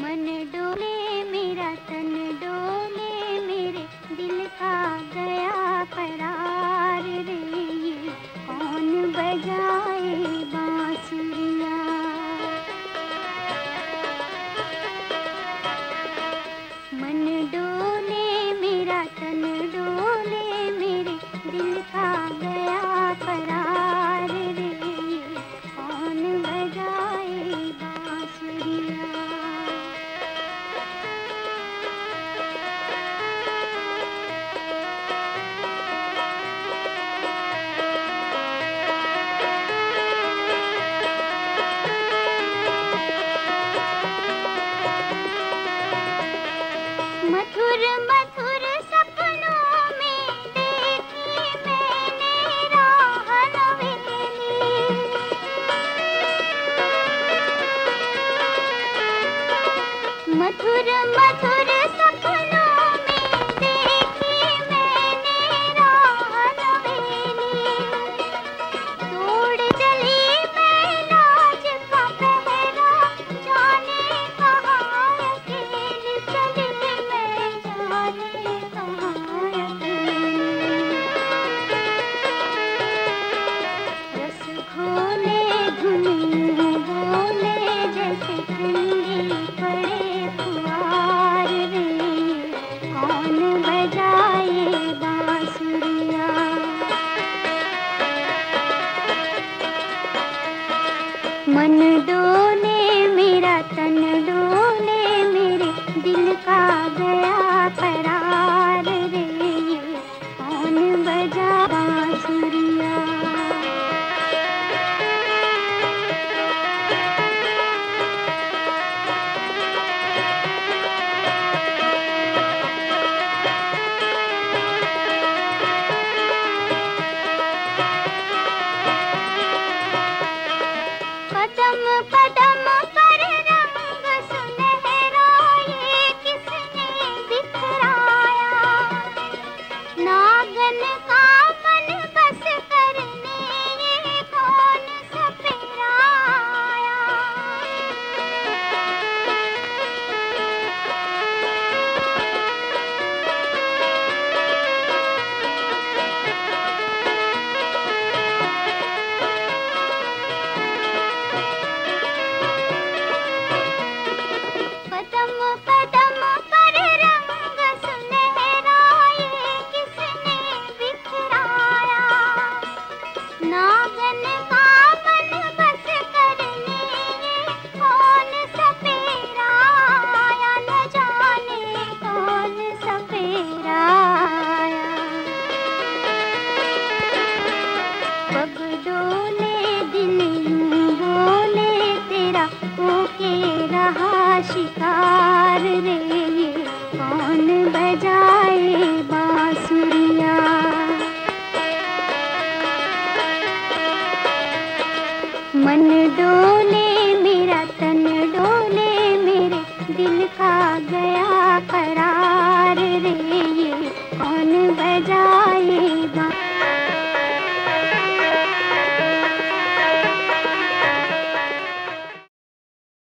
मन डोले मेरा तन डोले मेरे दिल का गया परार रे ये। कौन बजा मधुर मधुर मन दो डोले दिल बोले, तेरा शिकार रे। कौन बजाए मन डोले, मेरा तन मेरे दिल का गया करार रे।